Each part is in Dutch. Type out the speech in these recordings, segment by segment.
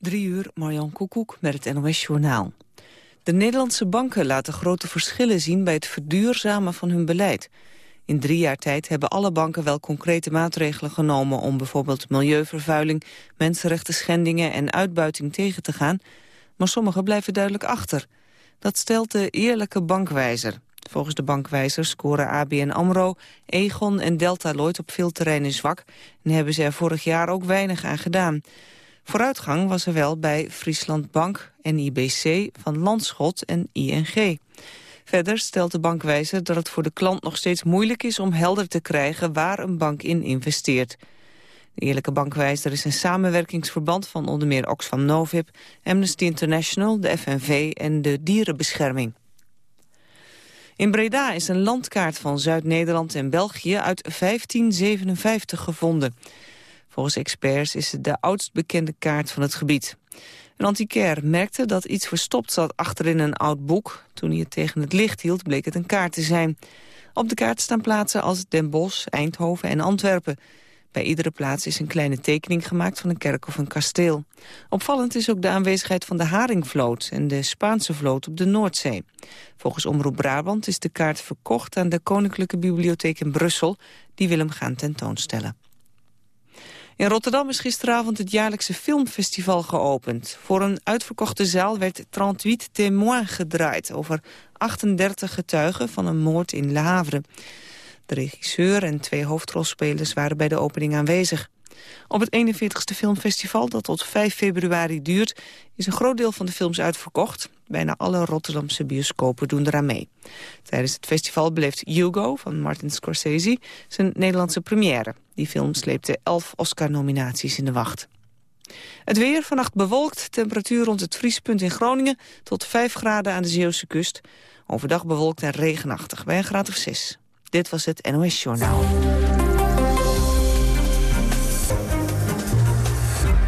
Drie uur, Marjan Koekoek met het NOS-journaal. De Nederlandse banken laten grote verschillen zien bij het verduurzamen van hun beleid. In drie jaar tijd hebben alle banken wel concrete maatregelen genomen... om bijvoorbeeld milieuvervuiling, mensenrechten schendingen en uitbuiting tegen te gaan. Maar sommige blijven duidelijk achter. Dat stelt de eerlijke bankwijzer. Volgens de bankwijzer scoren ABN AMRO, Egon en Delta Lloyd op veel terreinen zwak... en hebben ze er vorig jaar ook weinig aan gedaan... Vooruitgang was er wel bij Friesland Bank, NIBC, Van Landschot en ING. Verder stelt de bankwijzer dat het voor de klant nog steeds moeilijk is om helder te krijgen waar een bank in investeert. De Eerlijke Bankwijzer is een samenwerkingsverband van onder meer Oxfam Novib, Amnesty International, de FNV en de Dierenbescherming. In Breda is een landkaart van Zuid-Nederland en België uit 1557 gevonden. Volgens experts is het de oudst bekende kaart van het gebied. Een antiquair merkte dat iets verstopt zat achterin een oud boek. Toen hij het tegen het licht hield, bleek het een kaart te zijn. Op de kaart staan plaatsen als Den Bosch, Eindhoven en Antwerpen. Bij iedere plaats is een kleine tekening gemaakt van een kerk of een kasteel. Opvallend is ook de aanwezigheid van de Haringvloot en de Spaanse vloot op de Noordzee. Volgens Omroep Brabant is de kaart verkocht aan de Koninklijke Bibliotheek in Brussel. Die wil hem gaan tentoonstellen. In Rotterdam is gisteravond het jaarlijkse filmfestival geopend. Voor een uitverkochte zaal werd 38 témoins gedraaid... over 38 getuigen van een moord in Le Havre. De regisseur en twee hoofdrolspelers waren bij de opening aanwezig. Op het 41ste filmfestival, dat tot 5 februari duurt... is een groot deel van de films uitverkocht. Bijna alle Rotterdamse bioscopen doen eraan mee. Tijdens het festival beleeft Hugo van Martin Scorsese zijn Nederlandse première. Die film sleepte 11 Oscar-nominaties in de wacht. Het weer, vannacht bewolkt, temperatuur rond het vriespunt in Groningen... tot 5 graden aan de Zeeuwse kust. Overdag bewolkt en regenachtig, bij een graad of 6. Dit was het NOS Journaal.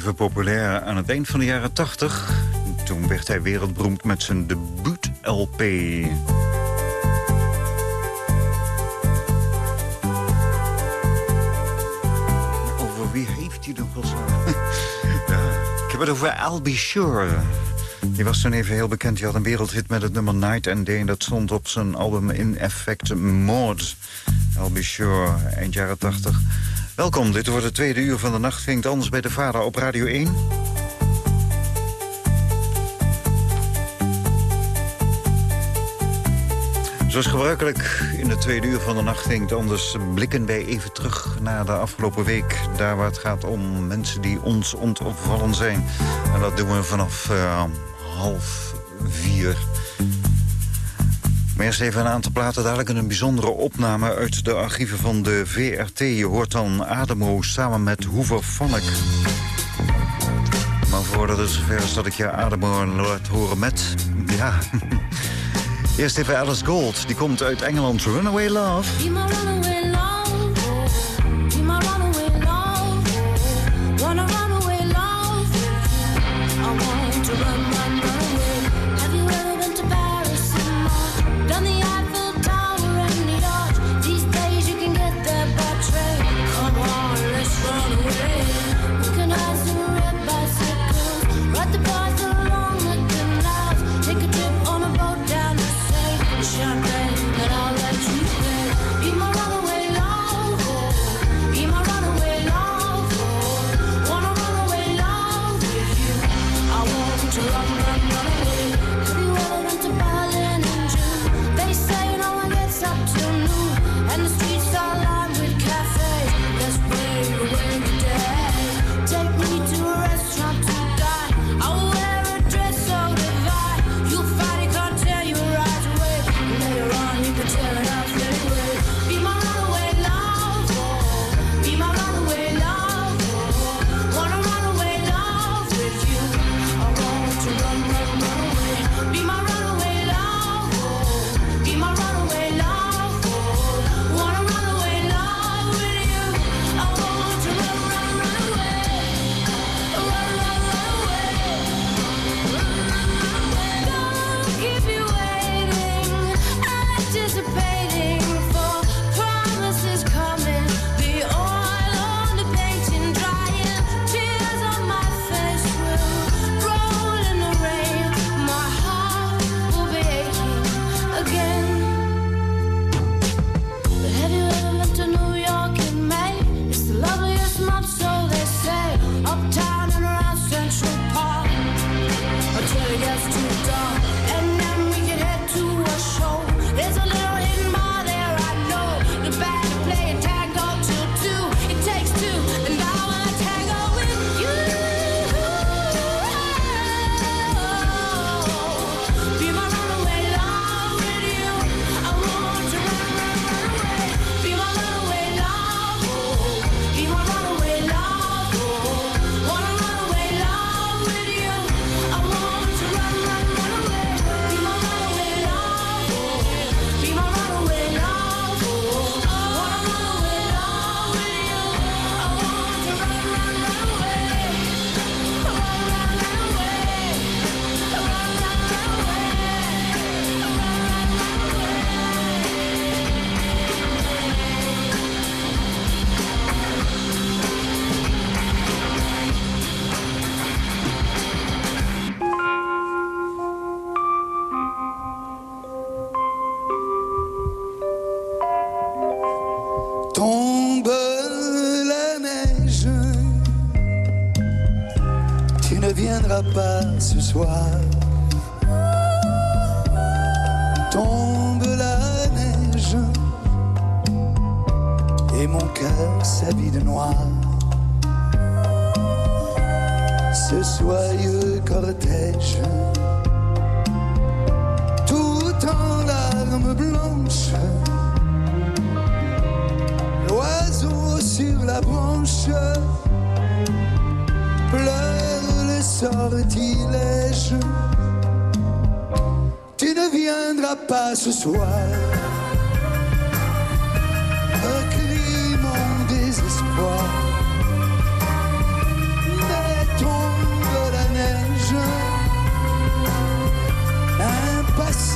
Even populair aan het eind van de jaren 80. Toen werd hij wereldberoemd met zijn debuut-LP. Over wie heeft hij nog wel zo? ik heb het over I'll Be Sure. Die was toen even heel bekend. Die had een wereldhit met het nummer Night and Day. En dat stond op zijn album In Effect Mode. I'll Be Sure, eind jaren 80. Welkom, dit wordt het tweede uur van de nacht. Vindt anders bij de vader op Radio 1. Zoals gebruikelijk in de tweede uur van de nacht ging anders blikken wij even terug naar de afgelopen week. Daar waar het gaat om mensen die ons ontvallen zijn. En dat doen we vanaf uh, half vier. Maar eerst even een aantal platen. Dadelijk een bijzondere opname uit de archieven van de VRT. Je hoort dan Ademo samen met Hoever Vonnek. Maar voordat het zover is dat ik je Ademo laat horen met... Ja... Eerst even Alice Gold. Die komt uit Engeland. Runaway Love.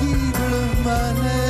possible manette.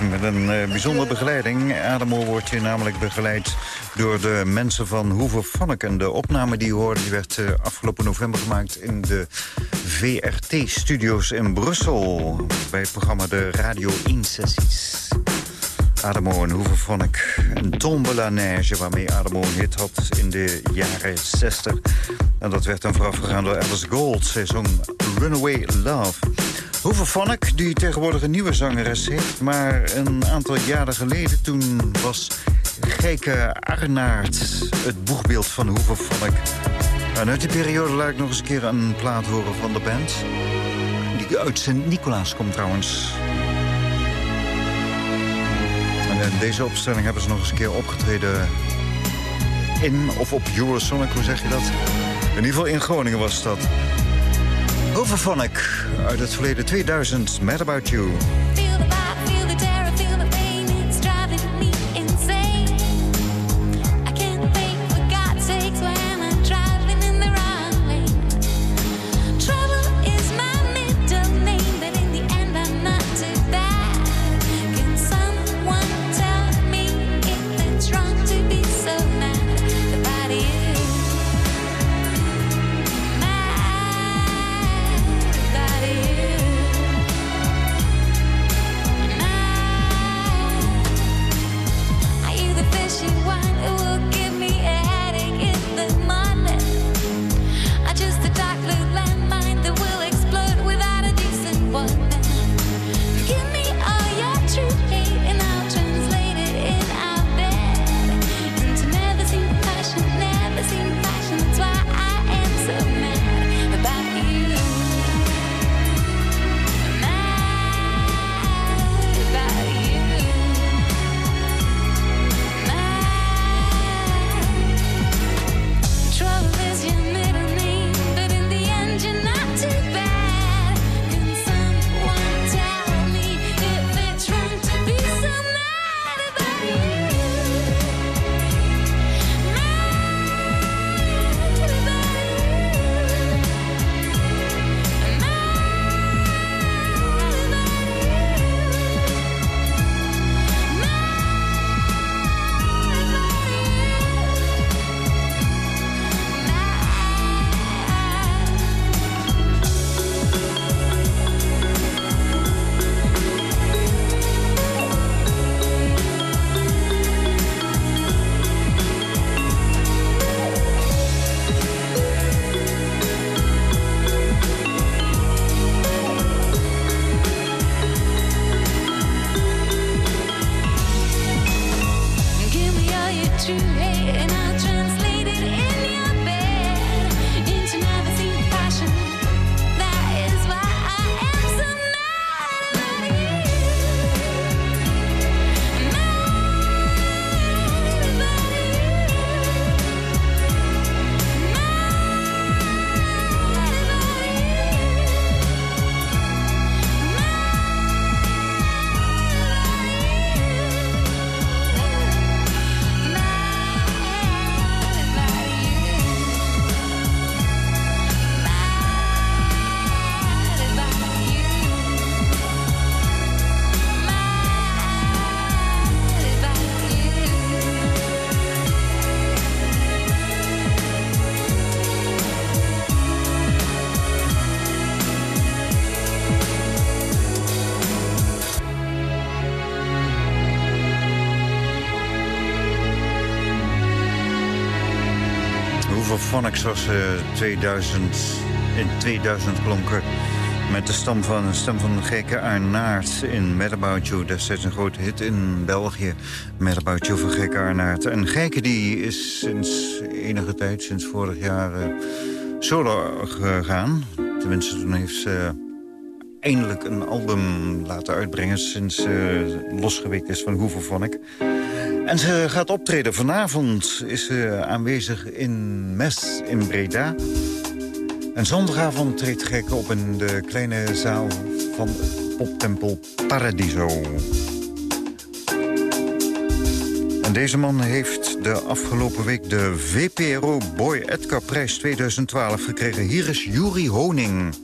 Met een eh, bijzondere begeleiding. Adamo wordt hier namelijk begeleid door de mensen van Hoeve. En de opname die je hoorde die werd eh, afgelopen november gemaakt... in de VRT-studio's in Brussel. Bij het programma de Radio 1-sessies. Adamo en Hoeve Vonnek. Een tombe la neige waarmee Adamo een hit had in de jaren 60. En dat werd dan voorafgegaan door Alice Gold. Zij zong Runaway Love. Hoeve Vonnek, die tegenwoordig een nieuwe zangeres heeft... maar een aantal jaren geleden, toen was Geike Arnaert... het boegbeeld van Hoeve Vonnek. En uit die periode laat ik nog eens een keer een plaat horen van de band. Die uit Sint-Nicolaas komt trouwens. En in deze opstelling hebben ze nog eens een keer opgetreden... in of op Eurosonic, hoe zeg je dat? In ieder geval in Groningen was dat. Overphonic uit het verleden 2000, Mad About You. Ze 2000, in 2000 klonken. Met de stem van, stem van Gekke Arnaert in Mad About You. Destijds een grote hit in België. Mad About You van Gekke Arnaert. En Gekke die is sinds enige tijd, sinds vorig jaar, uh, solo gegaan. Tenminste, toen heeft ze eindelijk een album laten uitbrengen... sinds ze losgeweekt is van Hoeveel Vond En ze gaat optreden. Vanavond is ze aanwezig in Mes in Breda. En zondagavond treedt Gek op in de kleine zaal van poptempel Paradiso. En deze man heeft de afgelopen week de VPRO Boy Edgar Prijs 2012 gekregen. Hier is Juri Honing.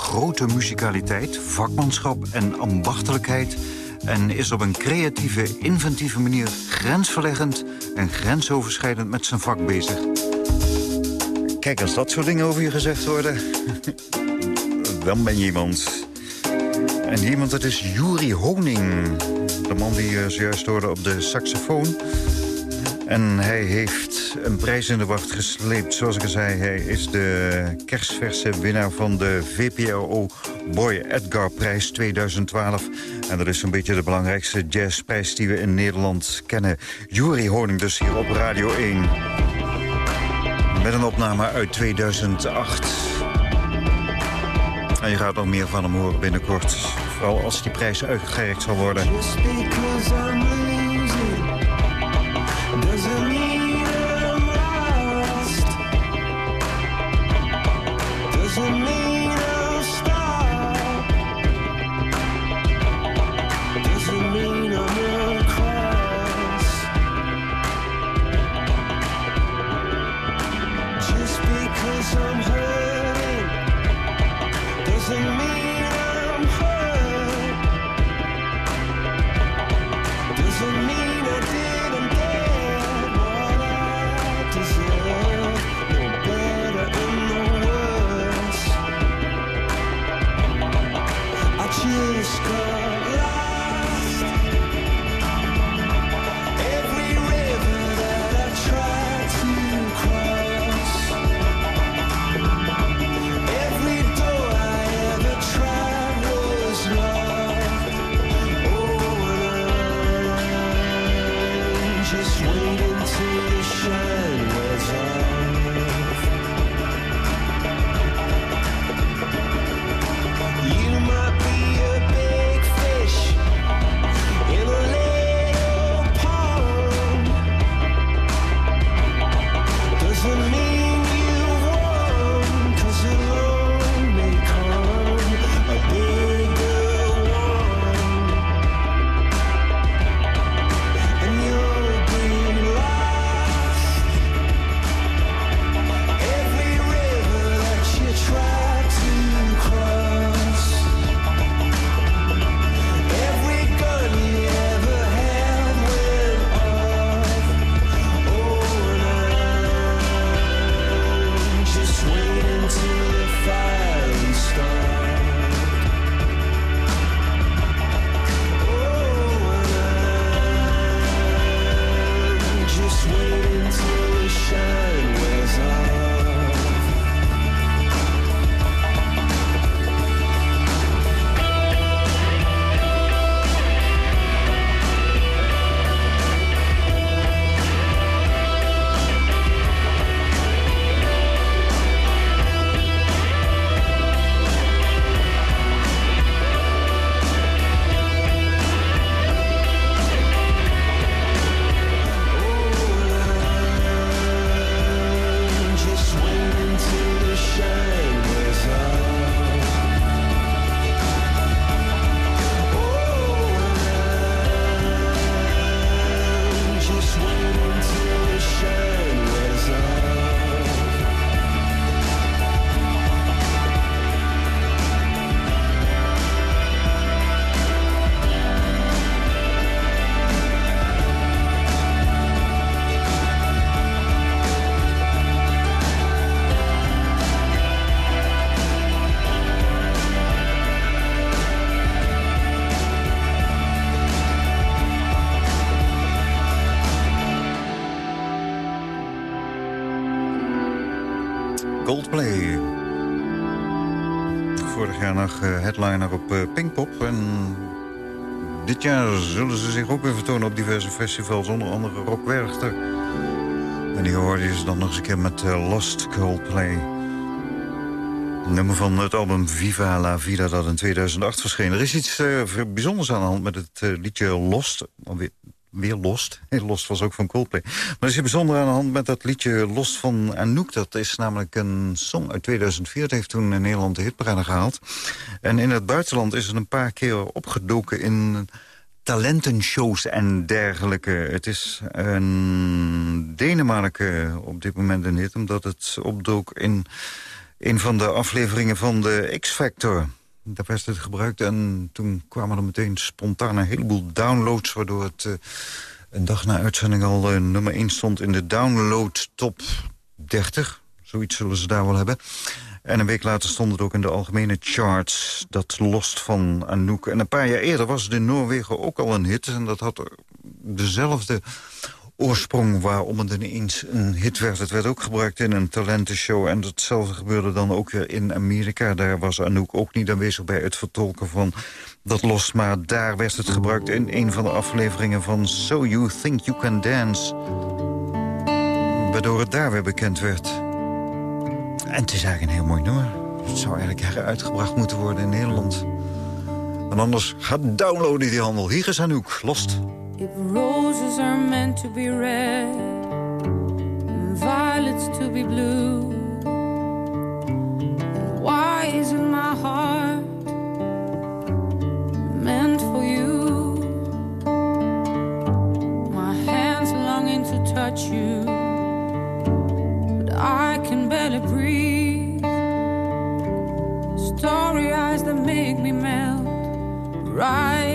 Grote muzikaliteit, vakmanschap en ambachtelijkheid... en is op een creatieve, inventieve manier grensverleggend... en grensoverschrijdend met zijn vak bezig. Kijk, als dat soort dingen over je gezegd worden... dan ben je iemand. En iemand, dat is Juri Honing. De man die je zojuist hoorde op de saxofoon... En hij heeft een prijs in de wacht gesleept. Zoals ik al zei, hij is de kerstverse winnaar van de VPRO Boy Edgar Prijs 2012. En dat is een beetje de belangrijkste jazzprijs die we in Nederland kennen. Jury Honing dus hier op Radio 1. Met een opname uit 2008. En je gaat nog meer van hem horen binnenkort. Vooral als die prijs uitgereikt zal worden. Op eh, Pinkpop. En dit jaar zullen ze zich ook weer vertonen op diverse festivals. Onder andere Rock Werchter. En die hoorde je ze dan nog eens een keer met eh, Lost Coldplay. Nummer van het album Viva la Vida dat in 2008 verscheen. Er is iets eh, bijzonders aan de hand met het liedje Lost. Alweer, weer Lost. Lost was ook van Coldplay. Maar er is bijzonder aan de hand met dat liedje Lost van Anouk. Dat is namelijk een song uit 2004. Het heeft toen in Nederland de hitparade gehaald. En in het buitenland is het een paar keer opgedoken in talentenshows en dergelijke. Het is een Denemarken op dit moment een hit... omdat het opdook in een van de afleveringen van de X-Factor. Daar werd het gebruikt en toen kwamen er meteen spontaan een heleboel downloads... waardoor het eh, een dag na uitzending al eh, nummer 1 stond in de download top 30. Zoiets zullen ze daar wel hebben. En een week later stond het ook in de algemene charts. Dat lost van Anouk. En een paar jaar eerder was in Noorwegen ook al een hit. En dat had dezelfde oorsprong waarom het ineens een hit werd. Het werd ook gebruikt in een talentenshow. En hetzelfde gebeurde dan ook weer in Amerika. Daar was Anouk ook niet aanwezig bij het vertolken van dat los. Maar daar werd het gebruikt in een van de afleveringen van So You Think You Can Dance. Waardoor het daar weer bekend werd. En het is eigenlijk een heel mooi nummer. Het zou eigenlijk heruitgebracht moeten worden in Nederland. En anders gaat downloaden die handel. Hier is Anouk, Lost. If roses are meant to be red and violets to be blue, why isn't my heart meant for you? My hands longing to touch you, but I can barely breathe. Story eyes that make me melt right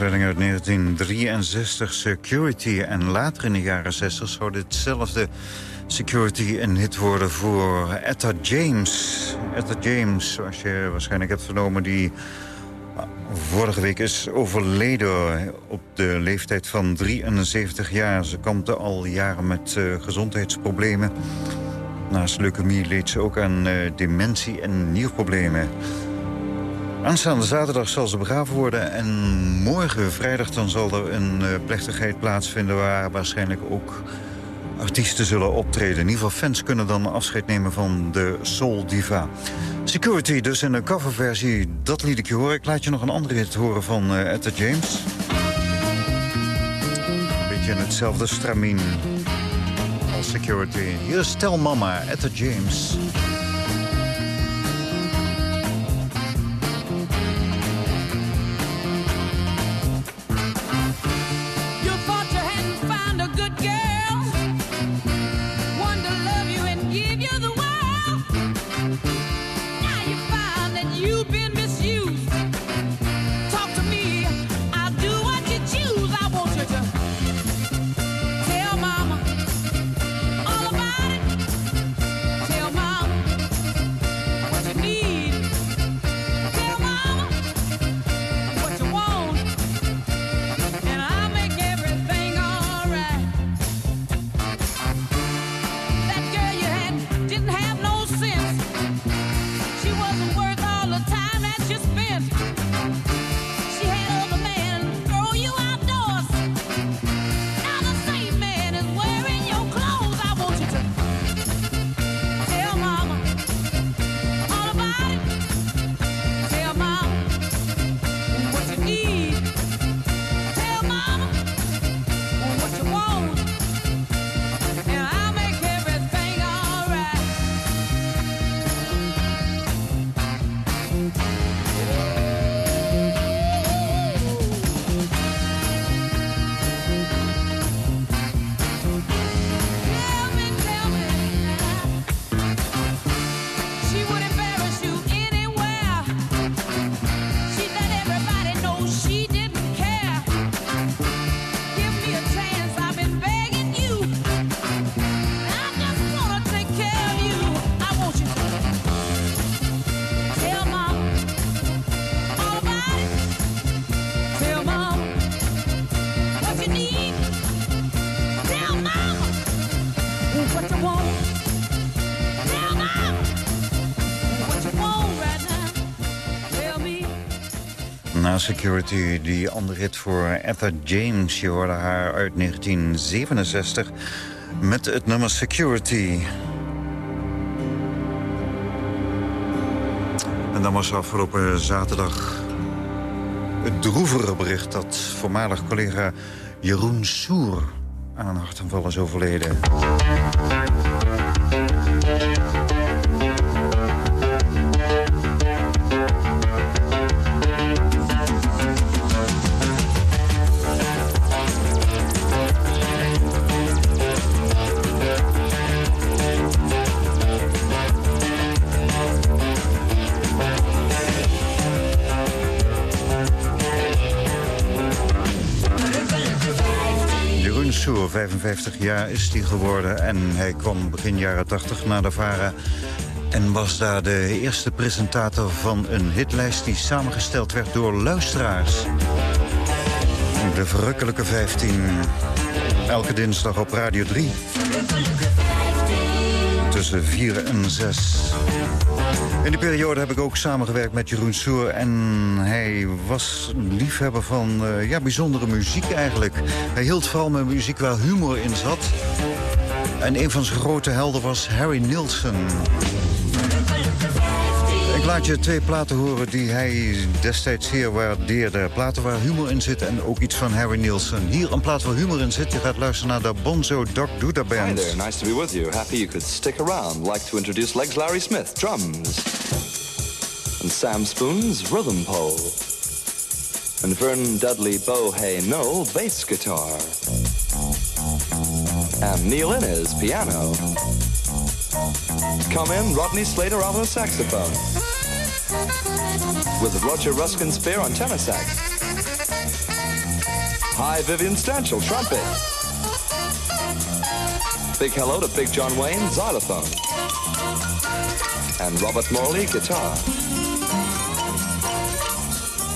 uit 1963, Security. En later in de jaren 60 zou ditzelfde Security een hit worden voor Etta James. Etta James, zoals je waarschijnlijk hebt vernomen, die vorige week is overleden op de leeftijd van 73 jaar. Ze kampte al jaren met uh, gezondheidsproblemen. Naast leukemie leed ze ook aan uh, dementie en nierproblemen. Aanstaande zaterdag zal ze begraven worden. En morgen, vrijdag, dan zal er een uh, plechtigheid plaatsvinden... waar waarschijnlijk ook artiesten zullen optreden. In ieder geval fans kunnen dan afscheid nemen van de Soul Diva. Security, dus in een coverversie, dat liet ik je horen. Ik laat je nog een andere hit horen van uh, Etta James. Een beetje in hetzelfde stramien als Security. Hier is Mama, Etta James. Security, die andere voor Etta James. Je hoorde haar uit 1967 met het nummer Security. En dan was afgelopen zaterdag het droevere bericht... dat voormalig collega Jeroen Soer aan een hartaanval is overleden. 55 jaar is hij geworden. En hij kwam begin jaren 80 naar de VARA. En was daar de eerste presentator van een hitlijst... die samengesteld werd door luisteraars. De verrukkelijke 15. Elke dinsdag op Radio 3. Tussen 4 en 6. In die periode heb ik ook samengewerkt met Jeroen Soer. En hij was liefhebber van eh, ja, bijzondere muziek eigenlijk. Hij hield vooral met muziek waar humor in zat. En een van zijn grote helden was Harry Nilsson. Laat je twee platen horen die hij destijds zeer waardeerde. Platen waar humor in zit en ook iets van Harry Nilsson. Hier een plaat waar humor in zit. Je gaat luisteren naar de Bonzo Doc Duda Hi Band. there, nice to be with you. Happy you could stick around. Like to introduce Legs Larry Smith, drums. And Sam Spoon's rhythm pole. And Vern Dudley Bohay Noel, bass guitar. And Neil Innes, piano. Come in, Rodney Slater on the saxophone. With Roger Ruskin Spear on tenor sax. Hi, Vivian Stanchel, trumpet. Big hello to Big John Wayne, xylophone. And Robert Morley, guitar.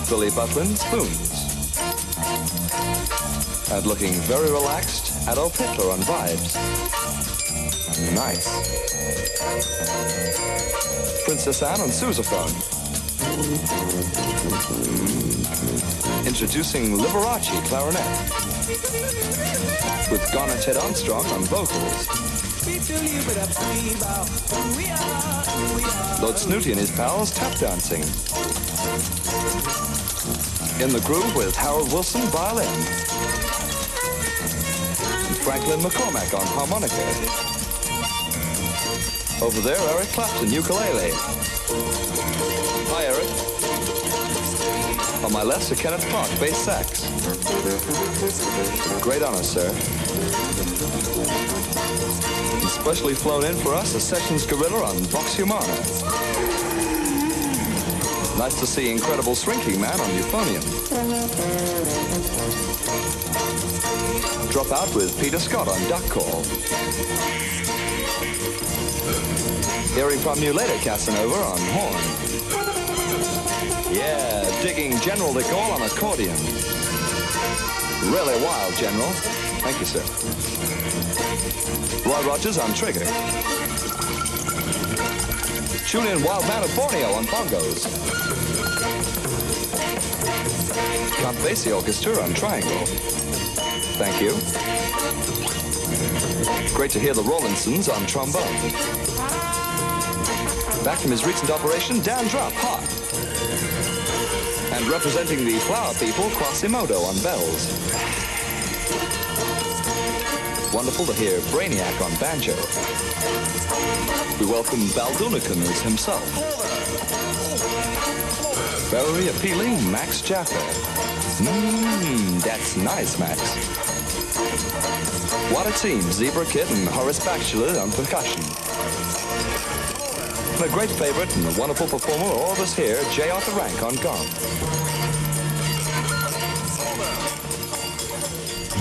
Billy Butlin, spoons. And looking very relaxed, Adolf Hitler on vibes. Nice. Princess Anne on sousaphone. Introducing Liberace clarinet. With Garner Ted Armstrong on vocals. Lord Snooty and his pals tap dancing. In the groove with Harold Wilson violin. And Franklin McCormack on harmonica. Over there, Eric Clapton, ukulele. Hi, Eric. On my left, Sir Kenneth Clark, bass sax. Great honor, sir. And specially flown in for us, a Sessions Gorilla on Vox Humana. Nice to see Incredible Shrinking Man on euphonium. Drop out with Peter Scott on duck call. Hearing from you later, Casanova, on horn. Yeah, digging General de Gaulle on accordion. Really wild, General. Thank you, sir. Roy Rogers on trigger. Tune in Wild Man of Borneo on bongos. Count Basie Orchestra on triangle. Thank you. Great to hear the Rollinsons on trombone. Back from his recent operation, Dan Drop, hot. Representing the Flower People, Quasimodo on bells. Wonderful to hear Brainiac on banjo. We welcome Baldunicum as himself. Very appealing, Max Jaffa. Mmm, that's nice, Max. What a team, Zebra Kid and Horace Bachelor on percussion. A great favorite and a wonderful performer, all of us here, Jay Arthur Rank on gong.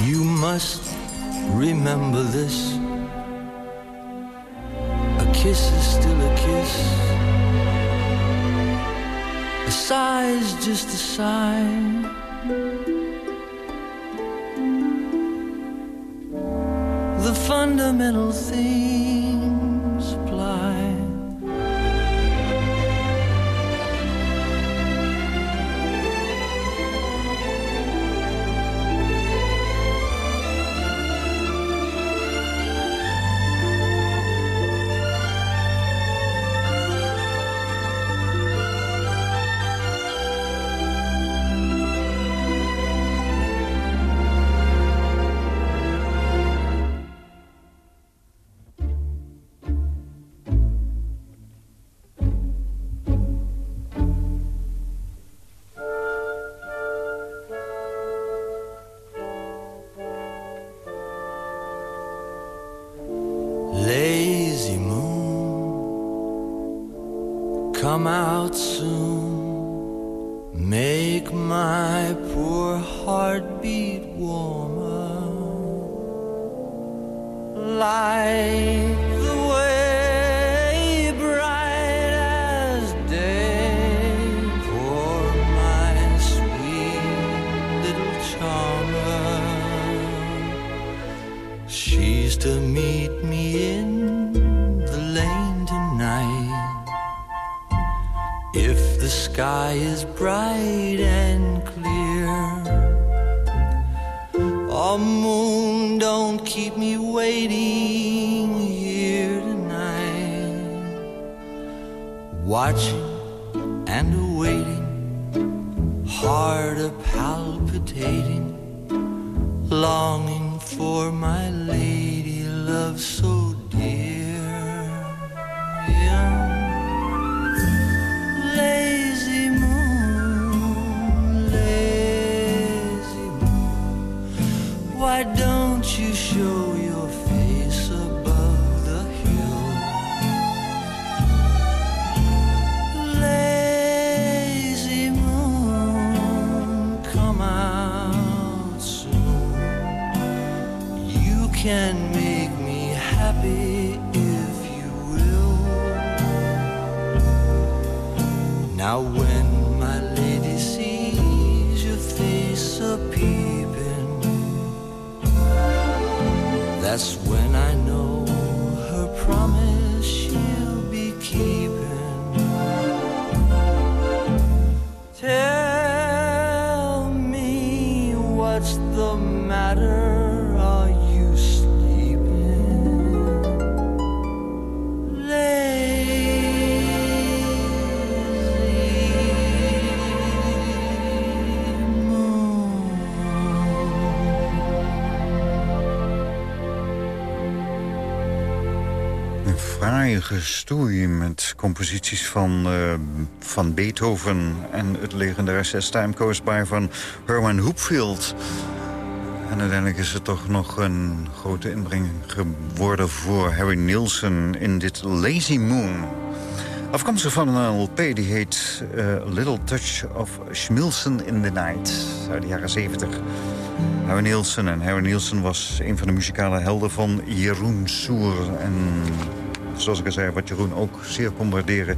You must remember this. A kiss is still a kiss. A sigh is just a sigh. The fundamental things palpitating longing for my lady love so gestoei met composities van, eh, van Beethoven... en het legendarische Time van Herman Hoopfield. En uiteindelijk is het toch nog een grote inbreng geworden voor Harry Nielsen in dit Lazy Moon. Afkomstig van een LP die heet eh, Little Touch of Schmilsen in the Night uit de jaren 70. Harry Nielsen. En Harry Nielsen was een van de muzikale helden van Jeroen Soer. En zoals ik al zei, wat Jeroen ook zeer kon waarderen...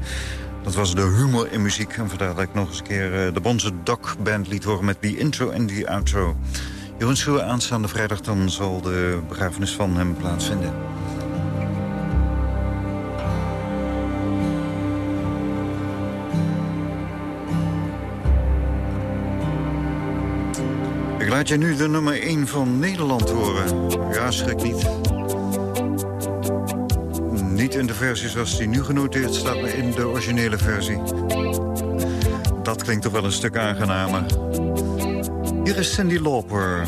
dat was de humor in muziek. En vandaar dat ik nog eens een keer eh, de Bonze Doc Band liet horen... met die intro en die outro. Jeroen Soer aanstaande vrijdag dan zal de begrafenis van hem plaatsvinden. Ik laat je nu de nummer 1 van Nederland horen. Ja, schrik niet. In de versie zoals die nu genoteerd staat, in de originele versie. Dat klinkt toch wel een stuk aangenamer. Hier is Cindy Lauper.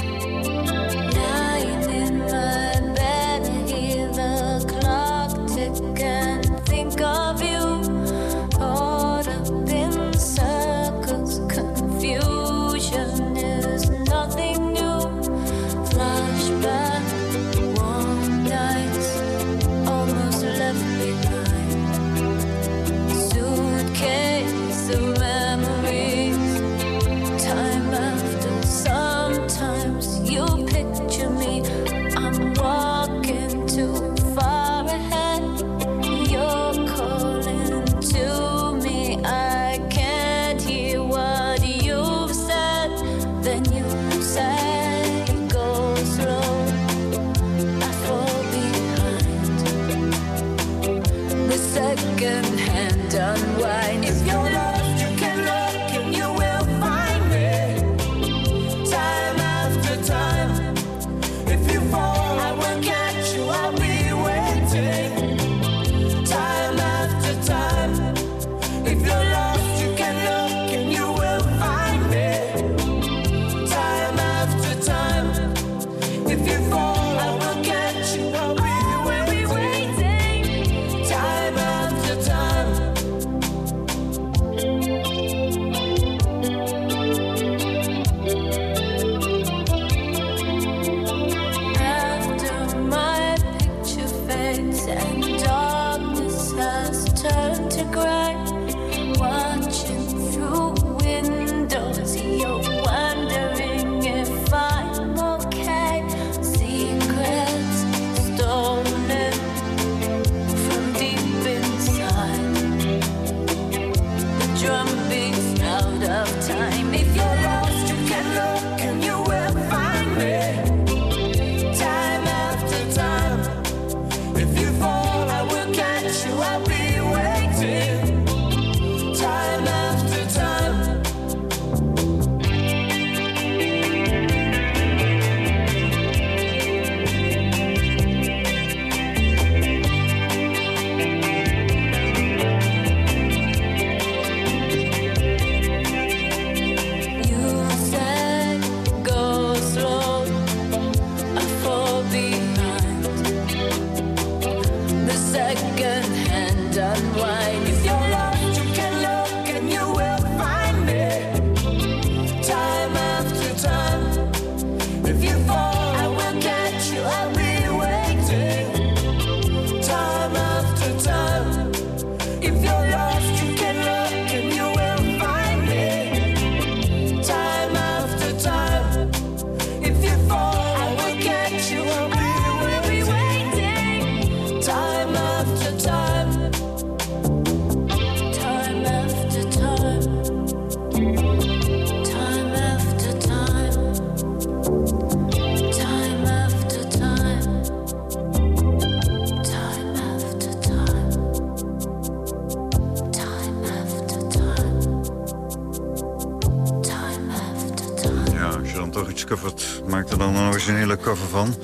Van.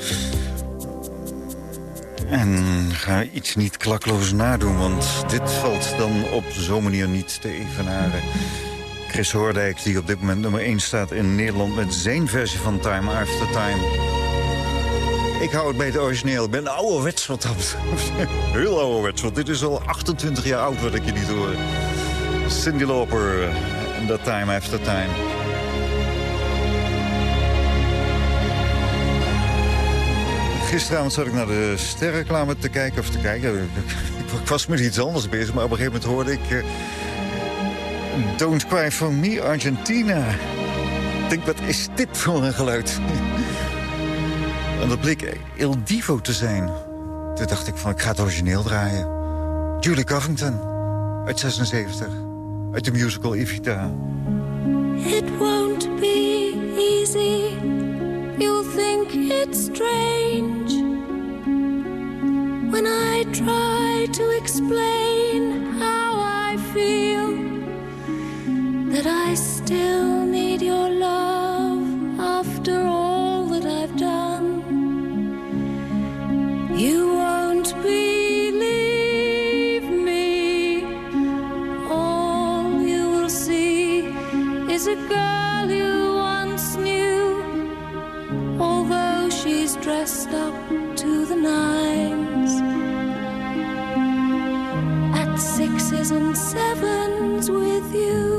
En ga iets niet klakloos nadoen, want dit valt dan op zo'n manier niet te evenaren. Chris Hoordijk, die op dit moment nummer 1 staat in Nederland... met zijn versie van Time After Time. Ik hou het bij het origineel. Ik ben ouderwets wat dat. Heel ouderwets, want dit is al 28 jaar oud wat ik je niet hoor. Cindy Lauper The Time After Time. Gisteravond zat ik naar de sterreclame te kijken of te kijken. Ik was met iets anders bezig, maar op een gegeven moment hoorde ik... eh, Don't Cry For Me, Argentina. Ik denk, wat is dit voor een geluid? en dat bleek Il Divo te zijn. Toen dacht ik van, ik ga het origineel draaien. Julie Covington, uit 76. Uit de musical Evita. It won't it's strange when I try to explain how I feel. That I still need your love dressed up to the nines at sixes and sevens with you.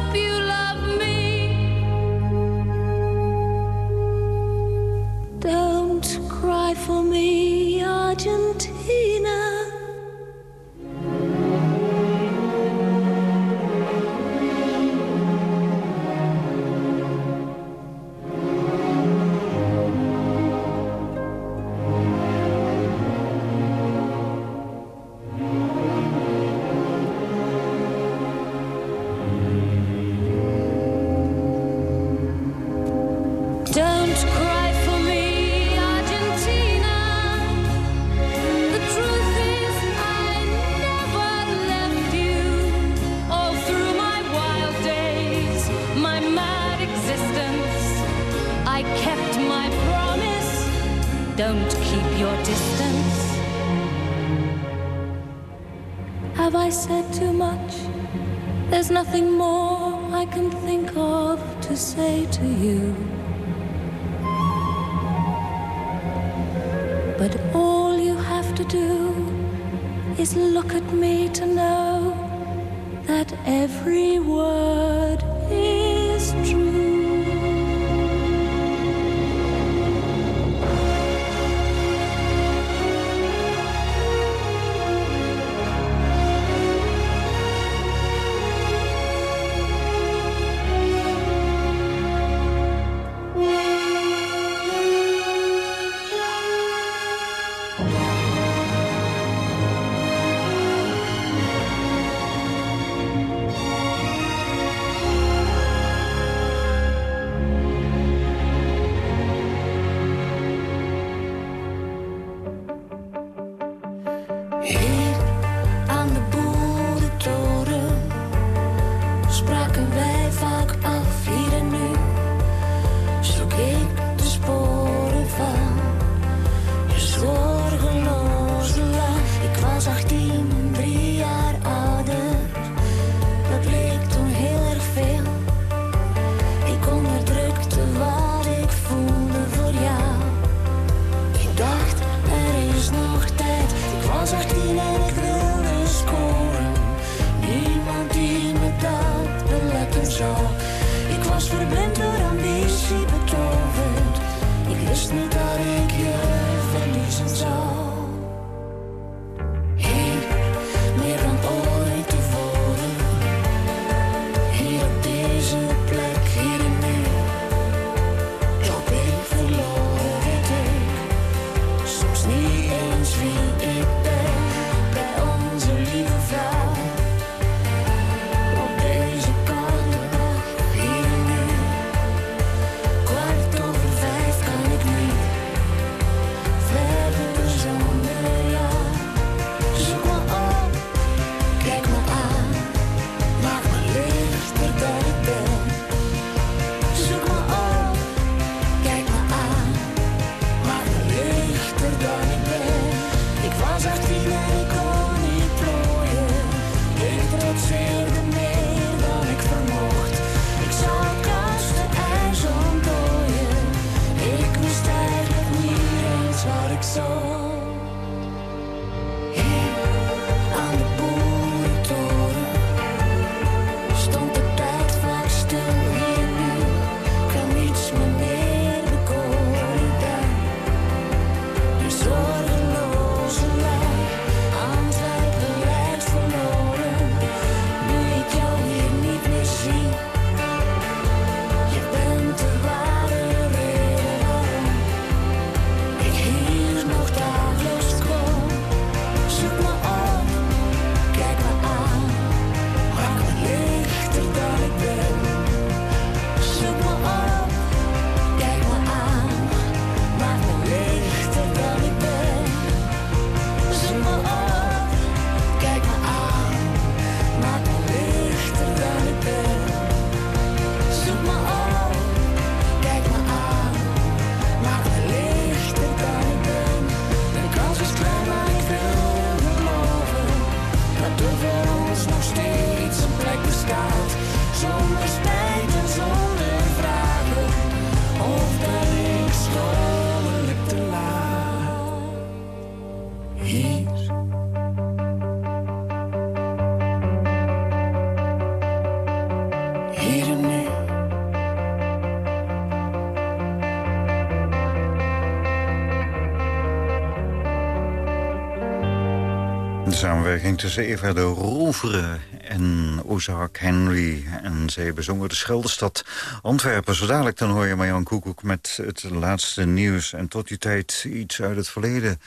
samenwerking tussen Eva de Rovere en Ozark Henry. En zij bezongen de Scheldestad Antwerpen. Zo dadelijk dan hoor je Marjan Koekoek met het laatste nieuws. En tot die tijd iets uit het verleden.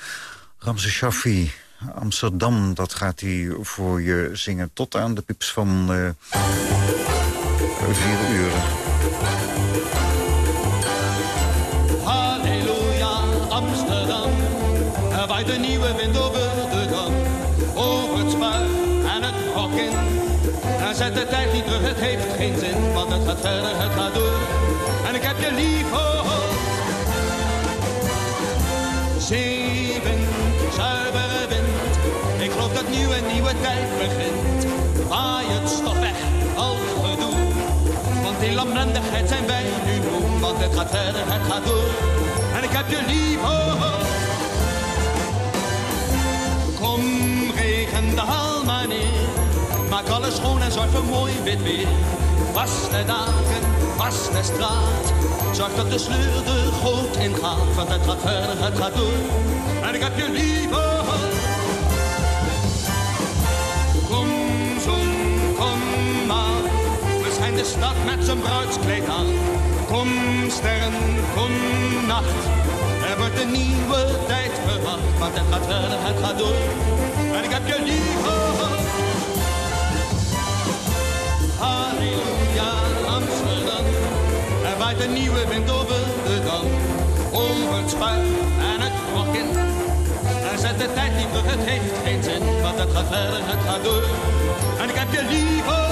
Ramse Shaffi, Amsterdam, dat gaat hij voor je zingen. Tot aan de pips van eh vier uur. Halleluja, Amsterdam. Er waait een nieuwe wind de tijd niet terug, het heeft geen zin. Want het gaat verder, het gaat door. En ik heb je lief, oh, oh. Zeewind, zuivere wind. Ik geloof dat nu een nieuwe tijd begint. Waai het stof weg, al gedoe. Want in lamlendigheid zijn wij nu moe. Want het gaat verder, het gaat door. En ik heb je lief, oh, oh. Kom, regen, daal maar neer. Maak alles schoon en zorg voor mooi wit weer. Was de dagen, was de straat. Zorg dat de sleur de goot ingaat. Want het gaat verder, het gaat door. En ik heb je oh. Kom, zon, kom maar. We zijn de stad met zijn bruidskleed aan. Kom, sterren, kom, nacht. Er wordt een nieuwe tijd verwacht. Want het gaat verder, het gaat door. En ik heb je lief, een nieuwe wind over de dam. Over het spuit en het in. En zet de tijd niet terug, het heeft geen zin. Want het gaat verder, het gaat door. En ik heb je oh.